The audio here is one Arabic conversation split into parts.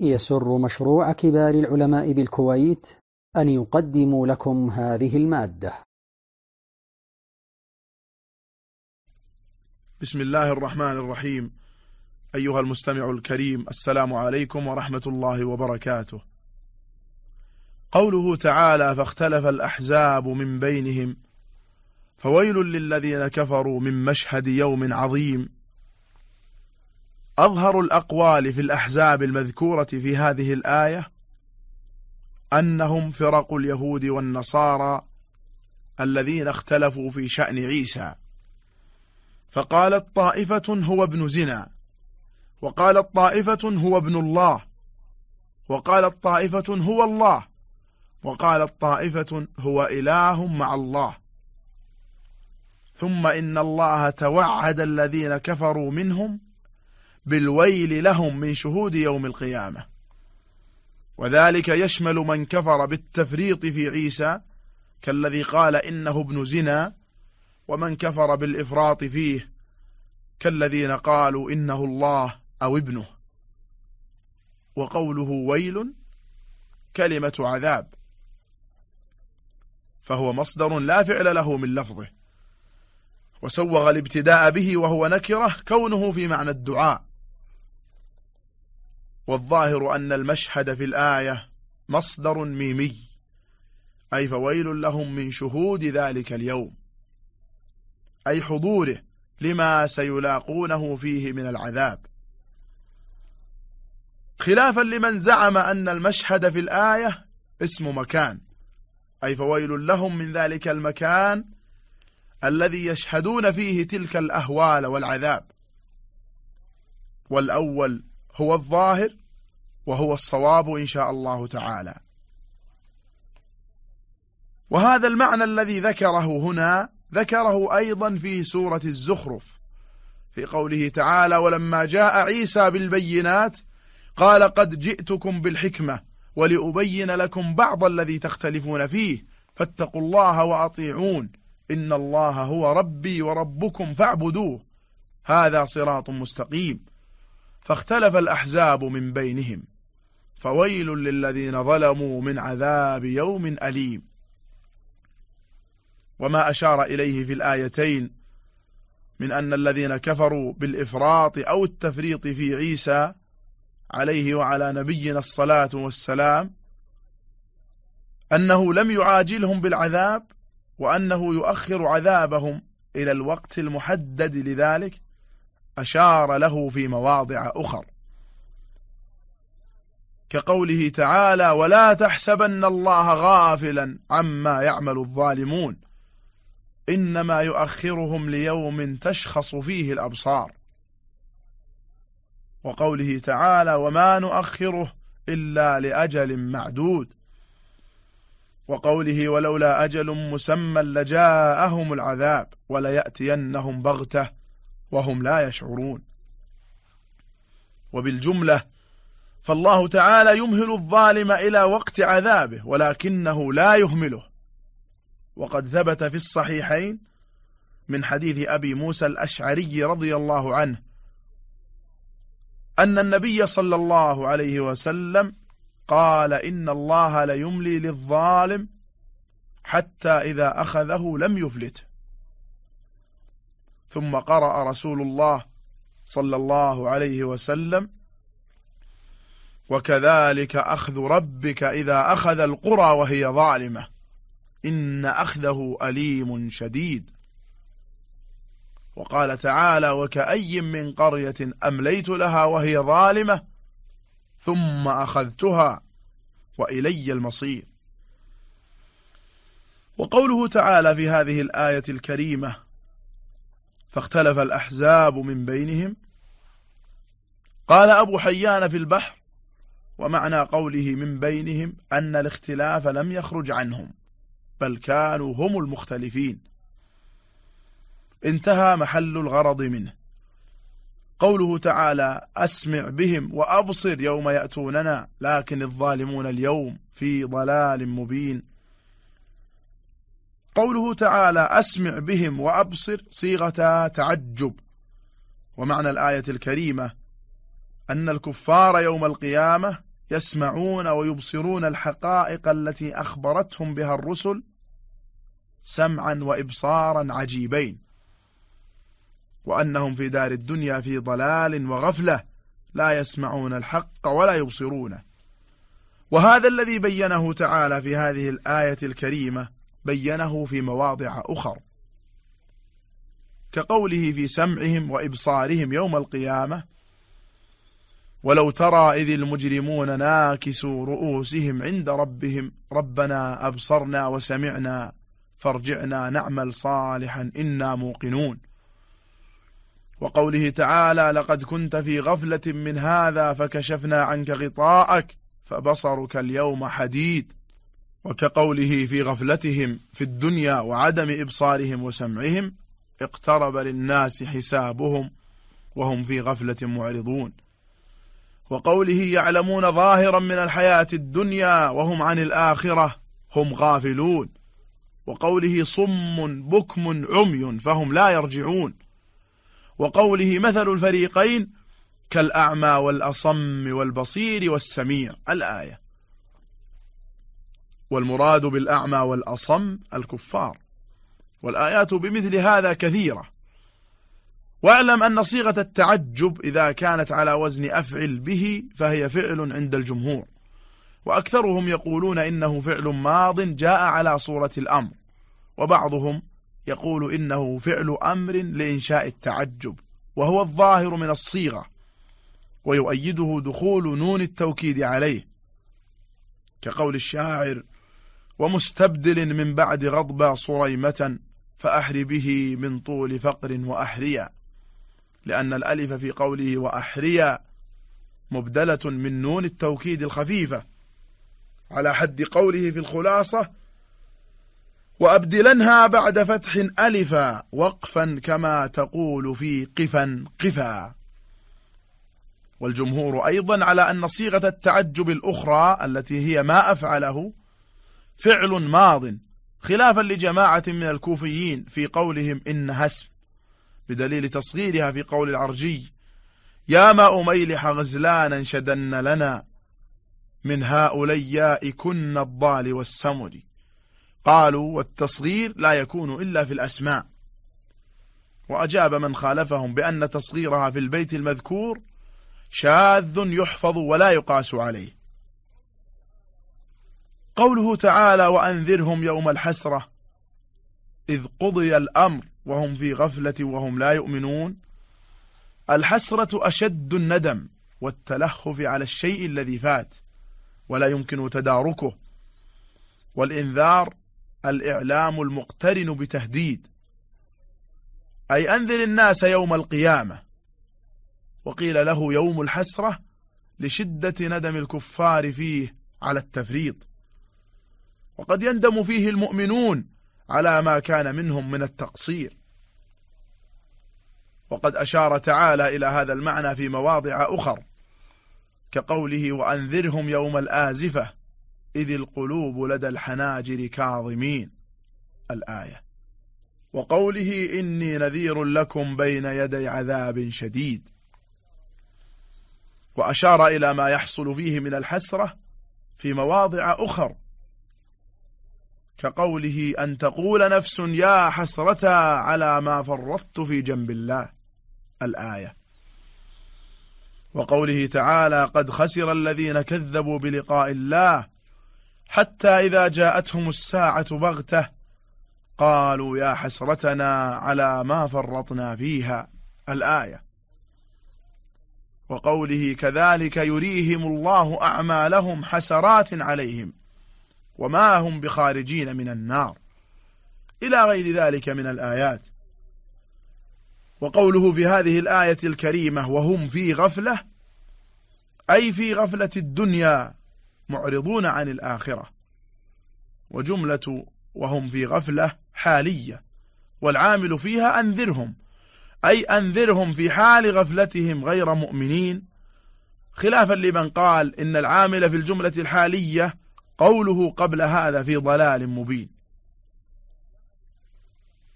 يسر مشروع كبار العلماء بالكويت أن يقدم لكم هذه المادة. بسم الله الرحمن الرحيم. أيها المستمع الكريم السلام عليكم ورحمة الله وبركاته. قوله تعالى فاختلف الأحزاب من بينهم فويل للذين كفروا من مشهد يوم عظيم. أظهر الأقوال في الأحزاب المذكورة في هذه الآية أنهم فرق اليهود والنصارى الذين اختلفوا في شأن عيسى. فقالت طائفة هو ابن زنا وقالت طائفة هو ابن الله وقالت طائفة هو الله وقالت طائفة هو إله مع الله. ثم إن الله توعد الذين كفروا منهم بالويل لهم من شهود يوم القيامة. وذلك يشمل من كفر بالتفريط في عيسى كالذي قال إنه ابن زنا ومن كفر بالإفراط فيه كالذين قالوا إنه الله أو ابنه. وقوله ويل كلمة عذاب. فهو مصدر لا فعل له من لفظه. وسوغ الابتداء به وهو نكرة كونه في معنى الدعاء. والظاهر أن المشهد في الآية مصدر ميمي أي فويل لهم من شهود ذلك اليوم أي حضوره لما سيلاقونه فيه من العذاب. خلافا لمن زعم أن المشهد في الآية اسم مكان أي فويل لهم من ذلك المكان الذي يشهدون فيه تلك الأهوال والعذاب. والأول هو الظاهر وهو الصواب إن شاء الله تعالى. وهذا المعنى الذي ذكره هنا ذكره أيضا في سورة الزخرف. في قوله تعالى ولما جاء عيسى بالبينات قال قد جئتكم بالحكمة ولأبين لكم بعض الذي تختلفون فيه فاتقوا الله وأطيعون إن الله هو ربي وربكم فاعبدوه. هذا صراط مستقيم. فاختلف الأحزاب من بينهم. فويل للذين ظلموا من عذاب يوم أليم. وما أشار إليه في الآيتين من أن الذين كفروا بالإفراط أو التفريط في عيسى عليه وعلى نبينا الصلاة والسلام أنه لم يعاجلهم بالعذاب وأنه يؤخر عذابهم إلى الوقت المحدد لذلك أشار له في مواضع أخر. كقوله تعالى ولا تحسبن الله غافلا عما يعمل الظالمون. إنما يؤخرهم ليوم تشخص فيه الأبصار. وقوله تعالى وما نؤخره إلا لأجل معدود. وقوله ولولا أجل مسمى لجاءهم العذاب وليأتينهم بغتة وهم لا يشعرون. وبالجملة فالله تعالى يمهل الظالم إلى وقت عذابه ولكنه لا يهمله. وقد ثبت في الصحيحين من حديث أبي موسى الأشعري رضي الله عنه أن النبي صلى الله عليه وسلم قال إن الله ليملي للظالم حتى إذا أخذه لم يفلته ثم قرأ رسول الله صلى الله عليه وسلم وكذلك أخذ ربك إذا أخذ القرى وهي ظالمة. إن أخذه أليم شديد. وقال تعالى وكأي من قرية أمليت لها وهي ظالمة ثم أخذتها وإلي المصير. وقوله تعالى في هذه الآية الكريمة فاختلف الأحزاب من بينهم. قال أبو حيان في البحر ومعنى قوله من بينهم أن الاختلاف لم يخرج عنهم بل كانوا هم المختلفين. انتهى محل الغرض منه. قوله تعالى أسمع بهم وأبصر يوم يأتوننا لكن الظالمون اليوم في ضلال مبين. قوله تعالى أسمع بهم وأبصر صيغة تعجب. ومعنى الآية الكريمة أن الكفار يوم القيامة يسمعون ويبصرون الحقائق التي أخبرتهم بها الرسل سمعا وإبصارا عجيبين. وأنهم في دار الدنيا في ضلال وغفلة لا يسمعون الحق ولا يبصرونه. وهذا الذي بينه تعالى في هذه الآية الكريمة بينه في مواضع أخر. كقوله في سمعهم وإبصارهم يوم القيامة ولو ترى إذ المجرمون ناكسوا رؤوسهم عند ربهم ربنا أبصرنا وسمعنا فارجعنا نعمل صالحا إنا موقنون. وقوله تعالى لقد كنت في غفلة من هذا فكشفنا عنك غطاءك فبصرك اليوم حديد. وكقوله في غفلتهم في الدنيا وعدم إبصارهم وسمعهم اقترب للناس حسابهم وهم في غفلة معرضون. وقوله يعلمون ظاهرا من الحياة الدنيا وهم عن الآخرة هم غافلون. وقوله صم بكم عمي فهم لا يرجعون. وقوله مثل الفريقين كالأعمى والأصم والبصير والسميع الآية. والمراد بالأعمى والأصم الكفار. والآيات بمثل هذا كثيرة. واعلم أن صيغة التعجب إذا كانت على وزن أفعل به فهي فعل عند الجمهور. وأكثرهم يقولون إنه فعل ماض جاء على صورة الأمر. وبعضهم يقول إنه فعل أمر لإنشاء التعجب. وهو الظاهر من الصيغة. ويؤيده دخول نون التوكيد عليه. كقول الشاعر ومستبدل من بعد غضب صريمة فأحر به من طول فقر وأحريا لأن الألف في قوله وأحريا مبدلة من نون التوكيد الخفيفة على حد قوله في الخلاصة وأبدلنها بعد فتح ألفا وقفا كما تقول في قفا قفا. والجمهور أيضا على أن صيغة التعجب الأخرى التي هي ما أفعله فعل ماض خلافا لجماعة من الكوفيين في قولهم إنها اسم بدليل تصغيرها في قول العرجي يا ما أميلح غزلانا شدن لنا من هؤلاء كن الضال والسمر. قالوا والتصغير لا يكون إلا في الأسماء. وأجاب من خالفهم بأن تصغيرها في البيت المذكور شاذ يحفظ ولا يقاس عليه. قوله تعالى وأنذرهم يوم الحسرة إذ قضي الأمر وهم في غفلة وهم لا يؤمنون. الحسرة أشد الندم والتلهف على الشيء الذي فات ولا يمكن تداركه. والإنذار الإعلام المقترن بتهديد. أي أنذر الناس يوم القيامة. وقيل له يوم الحسرة لشدة ندم الكفار فيه على التفريط. وقد يندم فيه المؤمنون على ما كان منهم من التقصير. وقد أشار تعالى إلى هذا المعنى في مواضع أخر كقوله وأنذرهم يوم الآزفة إذ القلوب لدى الحناجر كاظمين الآية. وقوله إني نذير لكم بين يدي عذاب شديد وأشار إلى ما يحصل فيه من الحسرة في مواضع أخر كقوله أن تقول نفس يا حسرة على ما فرطت في جنب الله الآية. وقوله تعالى قد خسر الذين كذبوا بلقاء الله حتى إذا جاءتهم الساعة بغتة قالوا يا حسرتنا على ما فرطنا فيها الآية. وقوله كذلك يريهم الله أعمالهم حسرات عليهم. وما هم بخارجين من النار. إلى غير ذلك من الآيات. وقوله في هذه الآية الكريمة وهم في غفلة أي في غفلة الدنيا معرضون عن الآخرة. وجملة وهم في غفلة حالية والعامل فيها أنذرهم أي أنذرهم في حال غفلتهم غير مؤمنين. خلافا لمن قال إن العامل في الجملة الحالية قوله قبل هذا في ضلال مبين.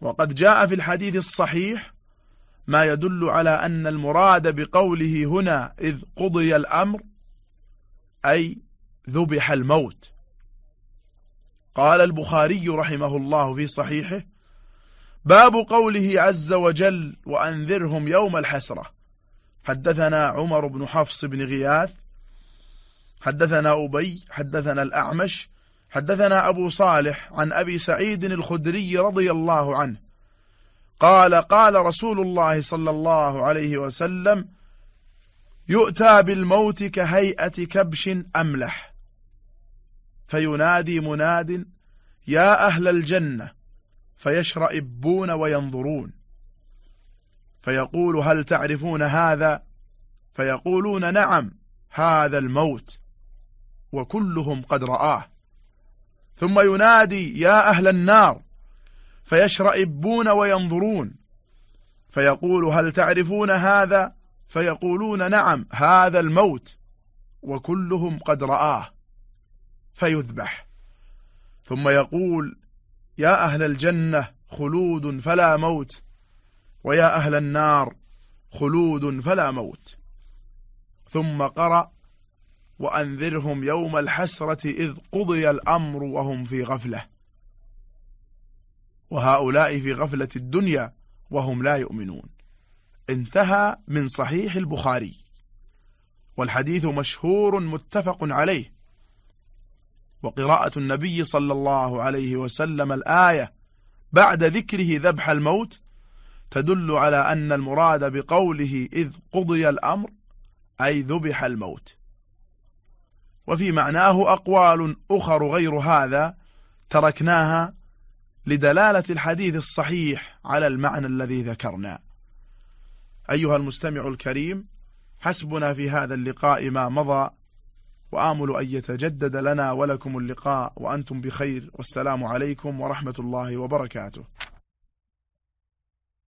وقد جاء في الحديث الصحيح ما يدل على أن المراد بقوله هنا إذ قضي الأمر أي ذبح الموت. قال البخاري رحمه الله في صحيحه باب قوله عز وجل وأنذرهم يوم الحسرة حدثنا عمر بن حفص بن غياث حدثنا أبي حدثنا الأعمش حدثنا أبو صالح عن أبي سعيد الخدري رضي الله عنه. قال قال رسول الله صلى الله عليه وسلم يؤتى بالموت كهيئة كبش أملح. فينادي مناد يا أهل الجنة! فيشرئبون وينظرون. فيقول هل تعرفون هذا؟ فيقولون نعم هذا الموت. وكلهم قد رآه. ثم ينادي يا أهل النار! فيشرئبون وينظرون. فيقول هل تعرفون هذا؟ فيقولون نعم هذا الموت. وكلهم قد رآه. فيذبح. ثم يقول يا أهل الجنة خلود فلا موت. ويا أهل النار خلود فلا موت. ثم قرأ وأنذرهم يوم الحسرة إذ قضي الأمر وهم في غفلة. وهؤلاء في غفلة الدنيا وهم لا يؤمنون. انتهى من صحيح البخاري. والحديث مشهور متفق عليه. وقراءة النبي صلى الله عليه وسلم الآية بعد ذكره ذبح الموت تدل على أن المراد بقوله إذ قضي الأمر أي ذبح الموت. وفي معناه أقوال أخر غير هذا تركناها لدلالة الحديث الصحيح على المعنى الذي ذكرنا. أيها المستمع الكريم حسبنا في هذا اللقاء ما مضى وآمل أن يتجدد لنا ولكم اللقاء وأنتم بخير والسلام عليكم ورحمة الله وبركاته.